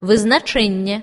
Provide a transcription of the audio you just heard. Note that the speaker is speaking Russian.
визначення